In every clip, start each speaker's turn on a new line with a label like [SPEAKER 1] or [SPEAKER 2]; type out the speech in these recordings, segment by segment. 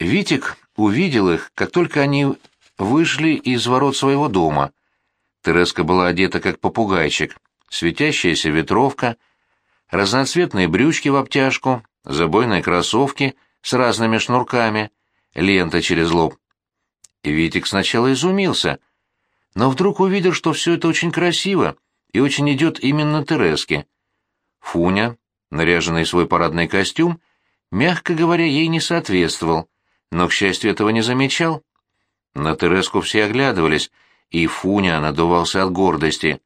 [SPEAKER 1] Витик увидел их, как только они вышли из ворот своего дома. Тереска была одета как попугайчик, светящаяся ветровка, разноцветные брючки в обтяжку, забойные кроссовки с разными шнурками, лента через лоб. Витик сначала изумился, но вдруг увидел, что все это очень красиво и очень идет именно Тереске. Фуня, наряженный в свой парадный костюм, мягко говоря, ей не соответствовал, но, к счастью, этого не замечал. На Тереску все оглядывались, и Фуня надувался от гордости.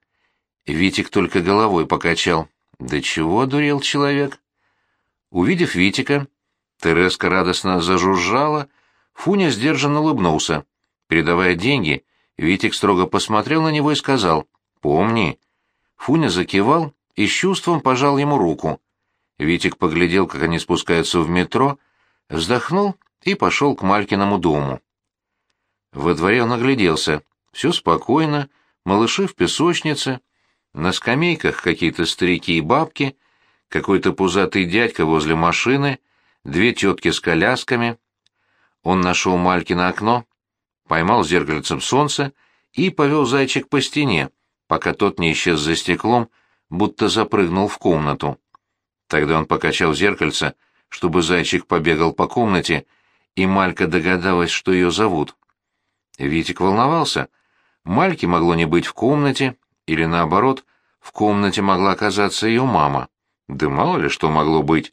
[SPEAKER 1] Витик только головой покачал. Да чего дурел человек? Увидев Витика, Тереска радостно зажужжала, Фуня сдержанно улыбнулся. Передавая деньги, Витик строго посмотрел на него и сказал «Помни». Фуня закивал и с чувством пожал ему руку. Витик поглядел, как они спускаются в метро, вздохнул и пошел к Малькиному дому. Во дворе он огляделся. Все спокойно, малыши в песочнице, на скамейках какие-то старики и бабки, какой-то пузатый дядька возле машины, две тетки с колясками. Он нашел Малькино окно, поймал зеркальцем солнце и повел зайчик по стене, пока тот не исчез за стеклом, будто запрыгнул в комнату. Тогда он покачал зеркальце, чтобы зайчик побегал по комнате, и Малька догадалась, что ее зовут. Витик волновался. Мальки могло не быть в комнате, или наоборот, в комнате могла оказаться ее мама. Да мало ли что могло быть.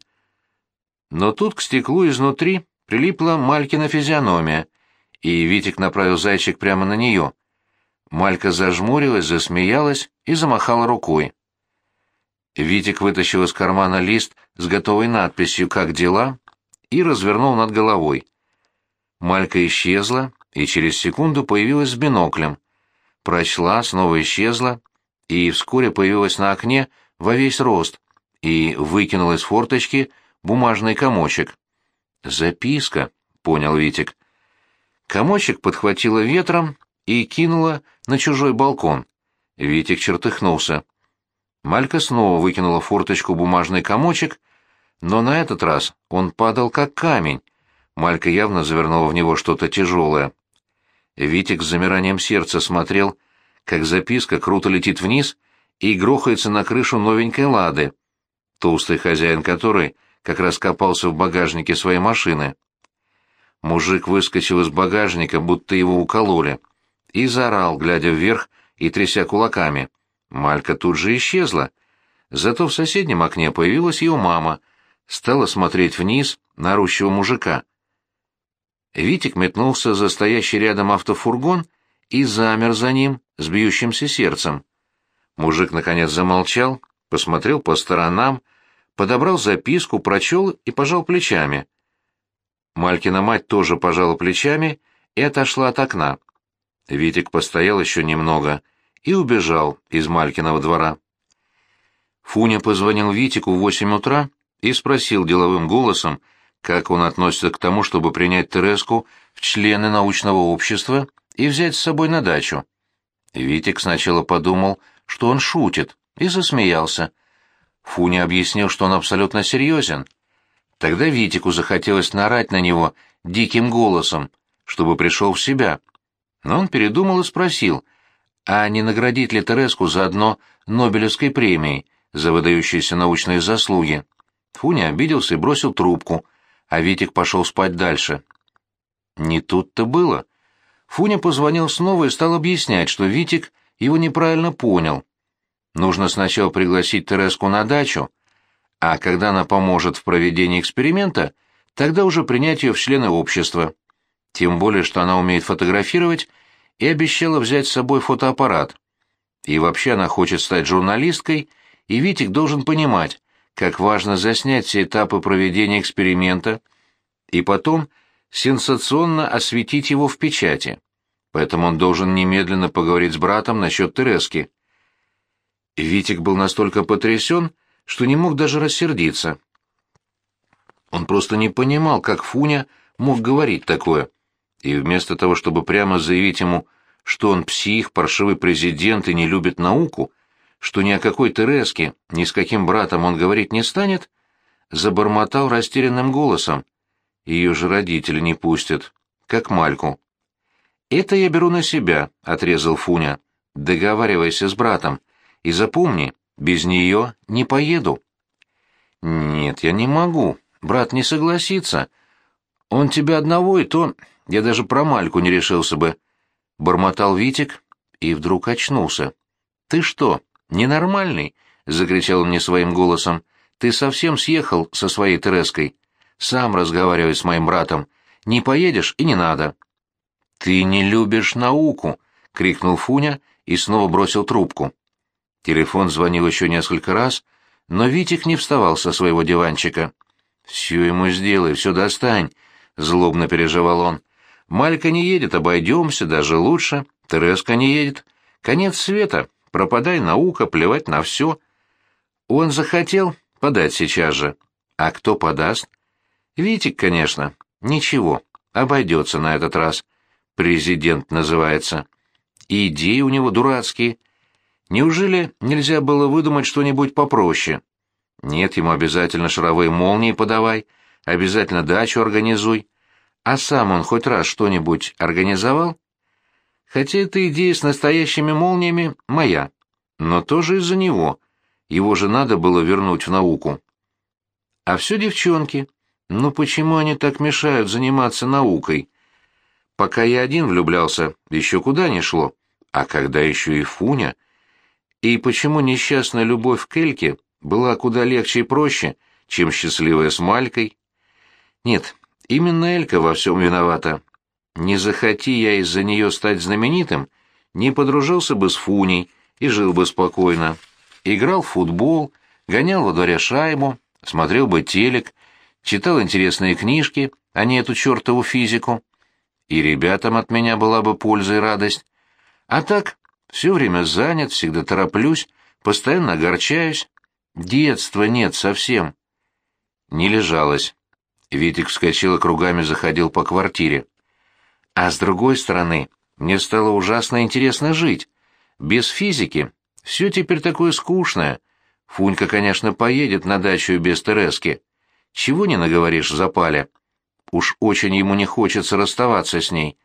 [SPEAKER 1] Но тут к стеклу изнутри прилипла Малькина физиономия, и Витик направил зайчик прямо на нее. Малька зажмурилась, засмеялась и замахала рукой. Витик вытащил из кармана лист с готовой надписью «Как дела?» и развернул над головой. Малька исчезла и через секунду появилась с биноклем. Прочла, снова исчезла и вскоре появилась на окне во весь рост и выкинула из форточки бумажный комочек. «Записка», — понял Витик. Комочек подхватила ветром и кинула на чужой балкон. Витик чертыхнулся. Малька снова выкинула форточку бумажный комочек, но на этот раз он падал как камень. Малька явно завернула в него что-то тяжелое. Витик с замиранием сердца смотрел, как записка круто летит вниз и грохается на крышу новенькой «Лады», толстый хозяин которой как раз копался в багажнике своей машины. Мужик выскочил из багажника, будто его укололи, и заорал, глядя вверх и тряся кулаками — Малька тут же исчезла. Зато в соседнем окне появилась ее мама, стала смотреть вниз на орущего мужика. Витик метнулся за стоящий рядом автофургон и замер за ним с бьющимся сердцем. Мужик наконец замолчал, посмотрел по сторонам, подобрал записку, прочел и пожал плечами. Малькина мать тоже пожала плечами и отошла от окна. Витик постоял еще немного, и убежал из Малькиного двора. Фуня позвонил Витику в восемь утра и спросил деловым голосом, как он относится к тому, чтобы принять Тереску в члены научного общества и взять с собой на дачу. Витик сначала подумал, что он шутит, и засмеялся. Фуня объяснил, что он абсолютно серьезен. Тогда Витику захотелось нарать на него диким голосом, чтобы пришел в себя. Но он передумал и спросил, а не наградить ли Тереску заодно Нобелевской премией за выдающиеся научные заслуги. Фуня обиделся и бросил трубку, а Витик пошел спать дальше. Не тут-то было. Фуня позвонил снова и стал объяснять, что Витик его неправильно понял. Нужно сначала пригласить Тереску на дачу, а когда она поможет в проведении эксперимента, тогда уже принять ее в члены общества. Тем более, что она умеет фотографировать и обещала взять с собой фотоаппарат. И вообще она хочет стать журналисткой, и Витик должен понимать, как важно заснять все этапы проведения эксперимента и потом сенсационно осветить его в печати. Поэтому он должен немедленно поговорить с братом насчет Терески. Витик был настолько потрясен, что не мог даже рассердиться. Он просто не понимал, как Фуня мог говорить такое — и вместо того, чтобы прямо заявить ему, что он псих, паршивый президент и не любит науку, что ни о какой Тереске, ни с каким братом он говорить не станет, забормотал растерянным голосом. Ее же родители не пустят, как Мальку. «Это я беру на себя», — отрезал Фуня. «Договаривайся с братом. И запомни, без нее не поеду». «Нет, я не могу. Брат не согласится. Он тебя одного и то... Я даже про Мальку не решился бы». Бормотал Витик и вдруг очнулся. «Ты что, ненормальный?» — закричал он мне своим голосом. «Ты совсем съехал со своей Тереской. Сам разговаривай с моим братом. Не поедешь и не надо». «Ты не любишь науку!» — крикнул Фуня и снова бросил трубку. Телефон звонил еще несколько раз, но Витик не вставал со своего диванчика. «Все ему сделай, все достань», — злобно переживал он. «Малька не едет, обойдемся, даже лучше. Тереска не едет. Конец света. Пропадай наука, плевать на все». Он захотел подать сейчас же. А кто подаст? Витик, конечно. Ничего, обойдется на этот раз. Президент называется. И идеи у него дурацкие. Неужели нельзя было выдумать что-нибудь попроще? Нет, ему обязательно шаровые молнии подавай, обязательно дачу организуй. А сам он хоть раз что-нибудь организовал? Хотя эта идея с настоящими молниями моя, но тоже из-за него. Его же надо было вернуть в науку. А все девчонки. Ну почему они так мешают заниматься наукой? Пока я один влюблялся, еще куда ни шло. А когда еще и Фуня... И почему несчастная любовь к Эльке была куда легче и проще, чем счастливая с Малькой? Нет, именно Элька во всем виновата. Не захоти я из-за нее стать знаменитым, не подружился бы с Фуней и жил бы спокойно. Играл в футбол, гонял во дворе шайбу, смотрел бы телек, читал интересные книжки, а не эту чертову физику. И ребятам от меня была бы польза и радость. А так все время занят, всегда тороплюсь, постоянно огорчаюсь. Детства нет совсем. Не лежалось. Витик вскочил и кругами заходил по квартире. А с другой стороны, мне стало ужасно интересно жить. Без физики все теперь такое скучное. Фунька, конечно, поедет на дачу без Терески. Чего не наговоришь в запале? Уж очень ему не хочется расставаться с ней.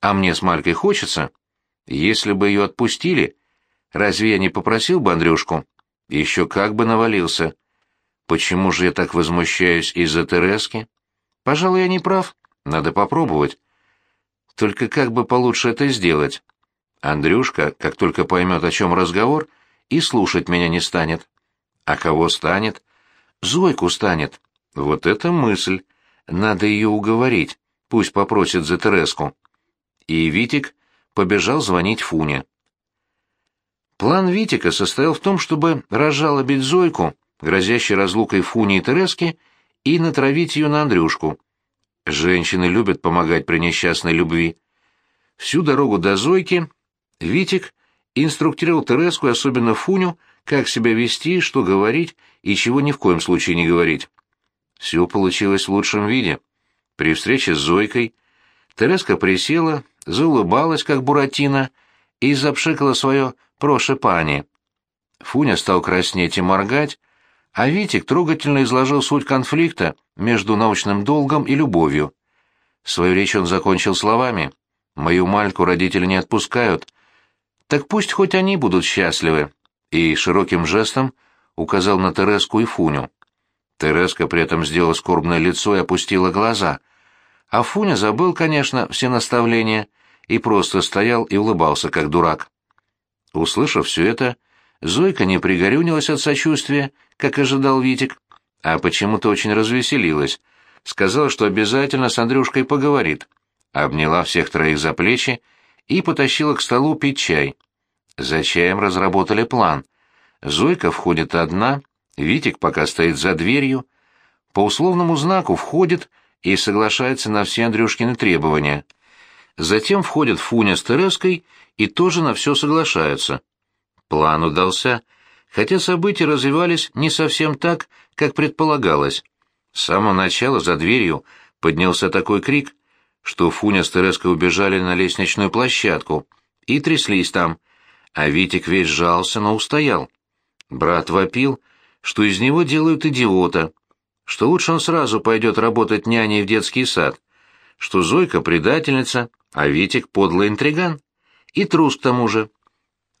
[SPEAKER 1] А мне с Малькой хочется. Если бы ее отпустили, разве я не попросил бы Андрюшку? Еще как бы навалился. Почему же я так возмущаюсь из-за Терески? Пожалуй, я не прав. Надо попробовать. Только как бы получше это сделать? Андрюшка, как только поймет, о чем разговор, и слушать меня не станет. А кого станет? Зойку станет. Вот это мысль. Надо ее уговорить. Пусть попросит за Тереску. И Витик побежал звонить Фуне. План Витика состоял в том, чтобы разжалобить Зойку, грозящей разлукой Фуни и Терески, и натравить ее на Андрюшку. Женщины любят помогать при несчастной любви. Всю дорогу до Зойки Витик инструктировал Тереску, особенно Фуню, как себя вести, что говорить и чего ни в коем случае не говорить. Все получилось в лучшем виде. При встрече с Зойкой Тереска присела, заулыбалась, как Буратино, и запшикала свое прошипание. Фуня стал краснеть и моргать, а Витик трогательно изложил суть конфликта между научным долгом и любовью. Свою речь он закончил словами «Мою мальку родители не отпускают, так пусть хоть они будут счастливы», и широким жестом указал на Тереску и Фуню. Тереска при этом сделала скорбное лицо и опустила глаза — а Фуня забыл, конечно, все наставления и просто стоял и улыбался, как дурак. Услышав все это, Зойка не пригорюнилась от сочувствия, как ожидал Витик, а почему-то очень развеселилась. Сказала, что обязательно с Андрюшкой поговорит. Обняла всех троих за плечи и потащила к столу пить чай. За чаем разработали план. Зойка входит одна, Витик пока стоит за дверью. По условному знаку входит и соглашается на все Андрюшкины требования. Затем входят Фуня с Тереской и тоже на все соглашаются. План удался, хотя события развивались не совсем так, как предполагалось. С самого начала за дверью поднялся такой крик, что Фуня с Тереской убежали на лестничную площадку и тряслись там, а Витик весь сжался, но устоял. Брат вопил, что из него делают идиота, что лучше он сразу пойдет работать няней в детский сад, что Зойка предательница, а Витик подлый интриган. И трус к тому же.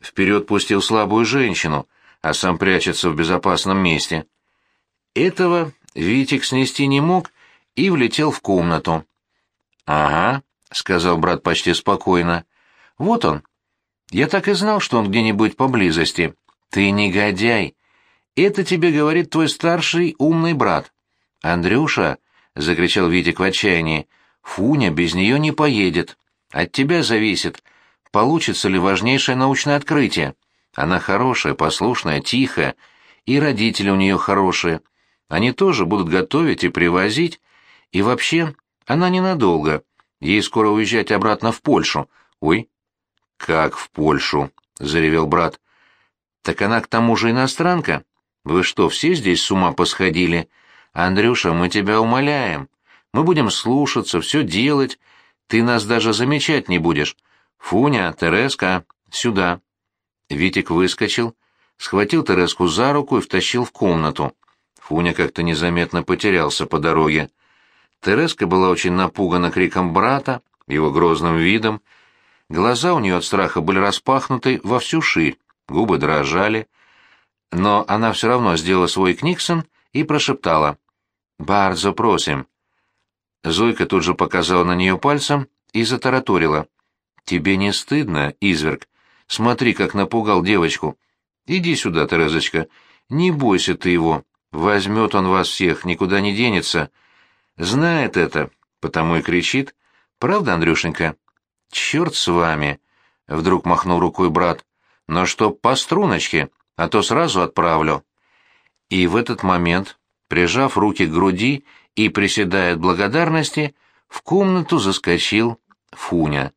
[SPEAKER 1] Вперед пустил слабую женщину, а сам прячется в безопасном месте. Этого Витик снести не мог и влетел в комнату. «Ага», — сказал брат почти спокойно. «Вот он. Я так и знал, что он где-нибудь поблизости. Ты негодяй. Это тебе говорит твой старший умный брат. Андрюша, — закричал Витик в отчаянии, — Фуня без нее не поедет. От тебя зависит, получится ли важнейшее научное открытие. Она хорошая, послушная, тихая, и родители у нее хорошие. Они тоже будут готовить и привозить. И вообще, она ненадолго. Ей скоро уезжать обратно в Польшу. Ой, как в Польшу? — заревел брат. Так она к тому же иностранка. Вы что, все здесь с ума посходили? Андрюша, мы тебя умоляем. Мы будем слушаться, все делать. Ты нас даже замечать не будешь. Фуня, Тереска, сюда. Витик выскочил, схватил Тереску за руку и втащил в комнату. Фуня как-то незаметно потерялся по дороге. Тереска была очень напугана криком брата, его грозным видом. Глаза у нее от страха были распахнуты во всю ширь губы дрожали, но она все равно сделала свой книксон и прошептала «Бардзо просим». Зойка тут же показала на нее пальцем и затараторила. «Тебе не стыдно, изверг? Смотри, как напугал девочку. Иди сюда, Терезочка, не бойся ты его, возьмет он вас всех, никуда не денется. Знает это, потому и кричит. Правда, Андрюшенька?» «Черт с вами!» — вдруг махнул рукой брат но чтоб по струночке, а то сразу отправлю». И в этот момент, прижав руки к груди и приседая от благодарности, в комнату заскочил Фуня.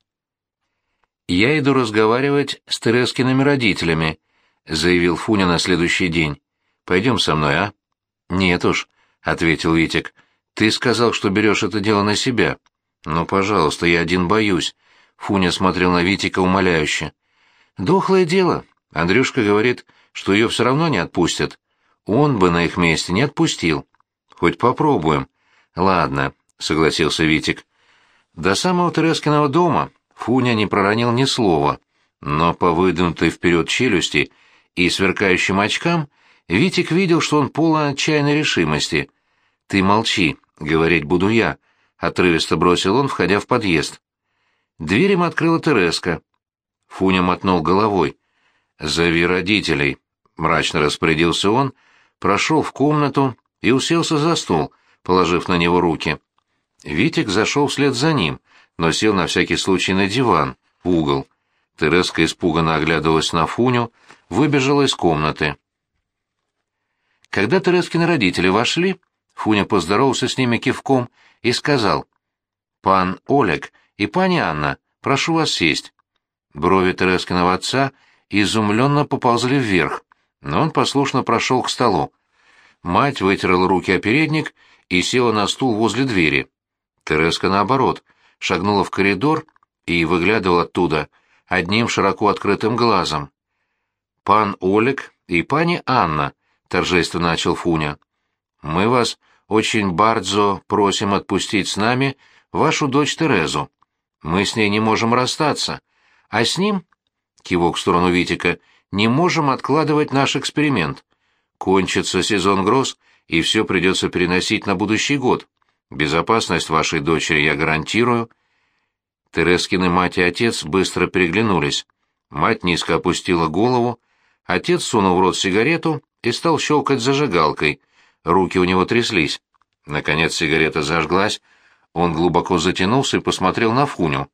[SPEAKER 1] «Я иду разговаривать с Терескиными родителями», — заявил Фуня на следующий день. «Пойдем со мной, а?» «Нет уж», — ответил Витик. «Ты сказал, что берешь это дело на себя». «Ну, пожалуйста, я один боюсь», — Фуня смотрел на Витика умоляюще. Дохлое дело. Андрюшка говорит, что ее все равно не отпустят. Он бы на их месте не отпустил. Хоть попробуем. Ладно, согласился Витик. До самого Терескиного дома Фуня не проронил ни слова, но по выдвинутой вперед челюсти и сверкающим очкам Витик видел, что он полон отчаянной решимости. «Ты молчи, говорить буду я», — отрывисто бросил он, входя в подъезд. Дверь им открыла Тереска. Фуня мотнул головой. «Зови родителей», — мрачно распорядился он, прошел в комнату и уселся за стол, положив на него руки. Витик зашел вслед за ним, но сел на всякий случай на диван, в угол. Тереска испуганно оглядывалась на Фуню, выбежала из комнаты. Когда Терескины родители вошли, Фуня поздоровался с ними кивком и сказал, «Пан Олег и пани Анна, прошу вас сесть». Брови Терескиного отца изумленно поползли вверх, но он послушно прошел к столу. Мать вытерла руки о передник и села на стул возле двери. Тереска, наоборот, шагнула в коридор и выглядывала оттуда одним широко открытым глазом. «Пан Олег и пани Анна», — торжественно начал Фуня, — «мы вас очень бардзо просим отпустить с нами вашу дочь Терезу. Мы с ней не можем расстаться. А с ним, кивок в сторону Витика, не можем откладывать наш эксперимент. Кончится сезон гроз, и все придется переносить на будущий год. Безопасность вашей дочери я гарантирую. Терескины мать и отец быстро переглянулись. Мать низко опустила голову, отец сунул в рот сигарету и стал щелкать зажигалкой. Руки у него тряслись. Наконец сигарета зажглась, он глубоко затянулся и посмотрел на Фуню.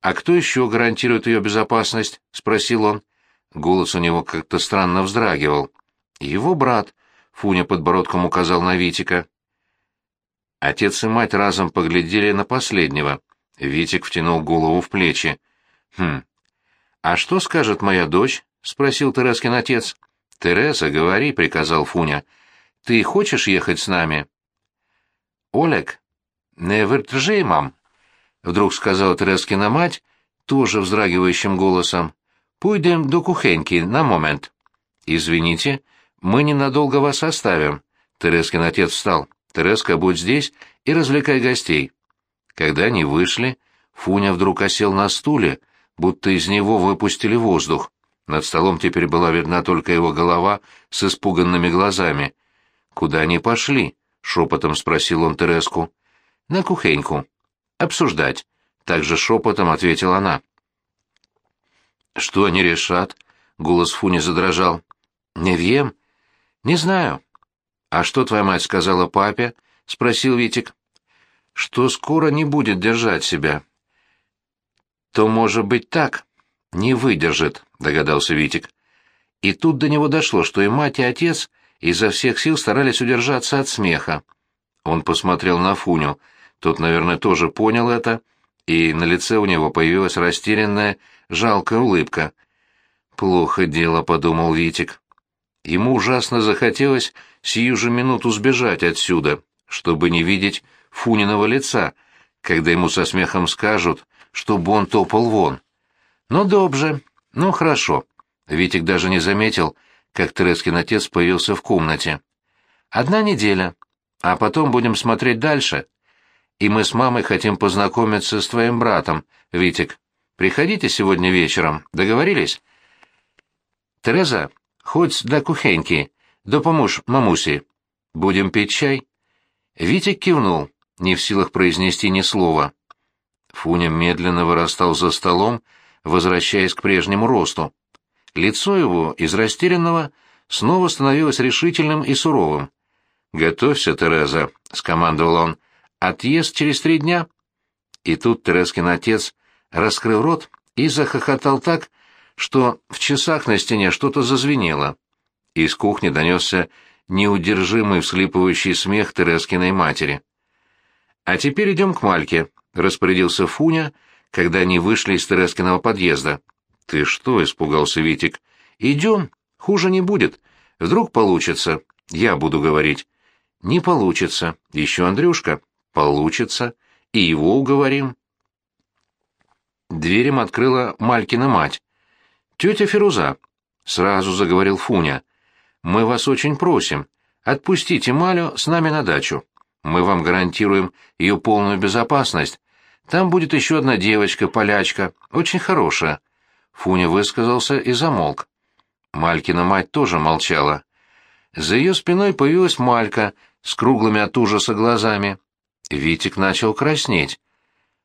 [SPEAKER 1] «А кто еще гарантирует ее безопасность?» — спросил он. Голос у него как-то странно вздрагивал. «Его брат», — Фуня подбородком указал на Витика. Отец и мать разом поглядели на последнего. Витик втянул голову в плечи. «Хм. А что скажет моя дочь?» — спросил Терескин отец. «Тереза, говори», — приказал Фуня. «Ты хочешь ехать с нами?» «Олег, не выртржи, мам», вдруг сказала Терескина мать, тоже вздрагивающим голосом. «Пойдем до кухеньки на момент». «Извините, мы ненадолго вас оставим». Терескин отец встал. Тереска, будь здесь и развлекай гостей». Когда они вышли, Фуня вдруг осел на стуле, будто из него выпустили воздух. Над столом теперь была видна только его голова с испуганными глазами. «Куда они пошли?» — шепотом спросил он Тереску. «На кухеньку. Обсуждать», — также шепотом ответила она. «Что они решат?» — голос Фуни задрожал. «Не вем?» «Не знаю». «А что твоя мать сказала папе?» — спросил Витик. «Что скоро не будет держать себя». «То, может быть, так?» «Не выдержит», — догадался Витик. И тут до него дошло, что и мать, и отец изо всех сил старались удержаться от смеха. Он посмотрел на Фуню. Тот, наверное, тоже понял это, и на лице у него появилась растерянная, жалкая улыбка. «Плохо дело», — подумал Витик. Ему ужасно захотелось сию же минуту сбежать отсюда, чтобы не видеть Фуниного лица, когда ему со смехом скажут, чтобы он топал вон. Ну, добже. Ну, хорошо. Витик даже не заметил, как Терескин отец появился в комнате. Одна неделя, а потом будем смотреть дальше. И мы с мамой хотим познакомиться с твоим братом, Витик. Приходите сегодня вечером, договорились? Тереза, хоть до кухеньки, допоможь мамуси. Будем пить чай? Витик кивнул, не в силах произнести ни слова. Фуня медленно вырастал за столом, возвращаясь к прежнему росту. Лицо его, из растерянного, снова становилось решительным и суровым. «Готовься, Тереза», — скомандовал он, — «отъезд через три дня». И тут Терескин отец раскрыл рот и захохотал так, что в часах на стене что-то зазвенело. Из кухни донесся неудержимый вслипывающий смех Терескиной матери. «А теперь идем к Мальке», — распорядился Фуня, когда они вышли из Терескиного подъезда. «Ты что?» — испугался Витик. «Идем, хуже не будет. Вдруг получится. Я буду говорить». «Не получится. Еще Андрюшка». «Получится. И его уговорим». Дверь им открыла Малькина мать. «Тетя Феруза», — сразу заговорил Фуня, — «мы вас очень просим, отпустите Малю с нами на дачу. Мы вам гарантируем ее полную безопасность, там будет еще одна девочка, полячка, очень хорошая. Фуня высказался и замолк. Малькина мать тоже молчала. За ее спиной появилась Малька с круглыми от ужаса глазами. Витик начал краснеть.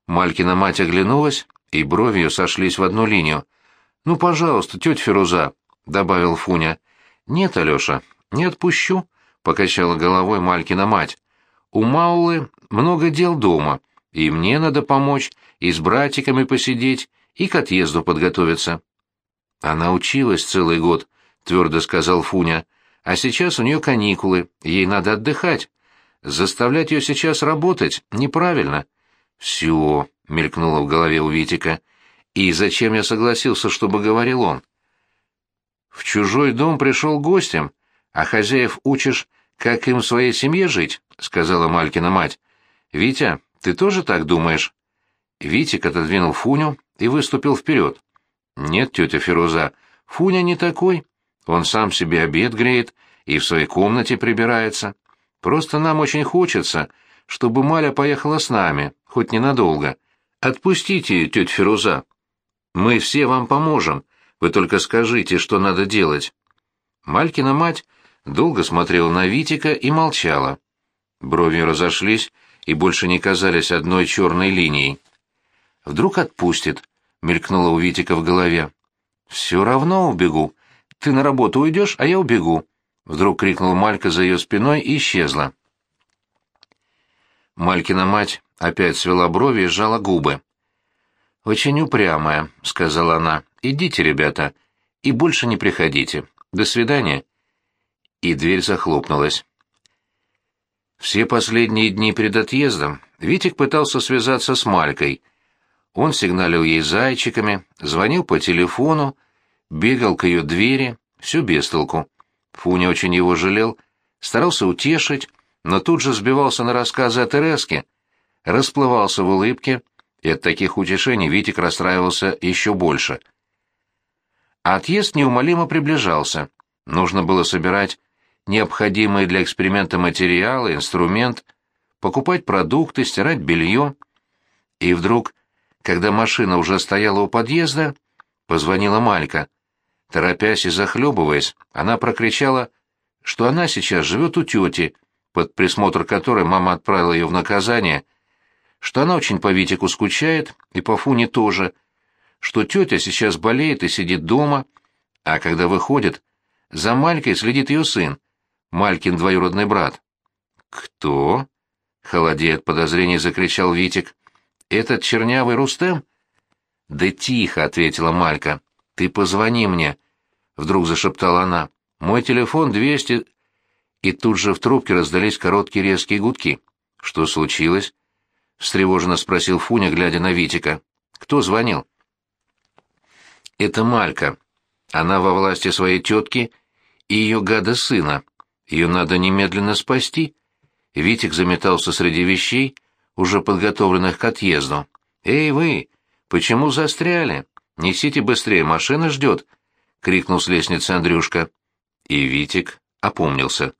[SPEAKER 1] Малькина мать оглянулась, и брови ее сошлись в одну линию. «Ну, пожалуйста, тетя Феруза», — добавил Фуня. «Нет, Алеша, не отпущу», — покачала головой Малькина мать. «У Маулы много дел дома, и мне надо помочь, и с братиками посидеть, и к отъезду подготовиться. Она училась целый год, твердо сказал Фуня, а сейчас у нее каникулы, ей надо отдыхать. Заставлять ее сейчас работать неправильно. Все, мелькнуло в голове у Витика. И зачем я согласился, чтобы говорил он? В чужой дом пришел гостем, а хозяев учишь, как им в своей семье жить, сказала Малькина мать. Витя, ты тоже так думаешь?» Витик отодвинул Фуню и выступил вперед. «Нет, тетя Феруза, Фуня не такой. Он сам себе обед греет и в своей комнате прибирается. Просто нам очень хочется, чтобы Маля поехала с нами, хоть ненадолго. Отпустите ее, тетя Феруза. Мы все вам поможем, вы только скажите, что надо делать». Малькина мать долго смотрела на Витика и молчала. Брови разошлись, и больше не казались одной черной линией. «Вдруг отпустит», — мелькнуло у Витика в голове. «Все равно убегу. Ты на работу уйдешь, а я убегу», — вдруг крикнула Малька за ее спиной и исчезла. Малькина мать опять свела брови и сжала губы. «Очень упрямая», — сказала она. «Идите, ребята, и больше не приходите. До свидания». И дверь захлопнулась. Все последние дни перед отъездом Витик пытался связаться с Малькой. Он сигналил ей зайчиками, звонил по телефону, бегал к ее двери, все без толку. Фуня очень его жалел, старался утешить, но тут же сбивался на рассказы о Тереске, расплывался в улыбке, и от таких утешений Витик расстраивался еще больше. Отъезд неумолимо приближался. Нужно было собирать необходимые для эксперимента материалы, инструмент, покупать продукты, стирать белье. И вдруг, когда машина уже стояла у подъезда, позвонила Малька. Торопясь и захлебываясь, она прокричала, что она сейчас живет у тети, под присмотр которой мама отправила ее в наказание, что она очень по Витику скучает, и по Фуне тоже, что тетя сейчас болеет и сидит дома, а когда выходит, за Малькой следит ее сын, Малькин двоюродный брат. «Кто?» — холодея от подозрений закричал Витик. «Этот чернявый Рустем?» «Да тихо», — ответила Малька. «Ты позвони мне», — вдруг зашептала она. «Мой телефон двести...» И тут же в трубке раздались короткие резкие гудки. «Что случилось?» — встревоженно спросил Фуня, глядя на Витика. «Кто звонил?» «Это Малька. Она во власти своей тетки и ее гада сына. Ее надо немедленно спасти. Витик заметался среди вещей, уже подготовленных к отъезду. «Эй, вы! Почему застряли? Несите быстрее, машина ждет!» — крикнул с лестницы Андрюшка. И Витик опомнился.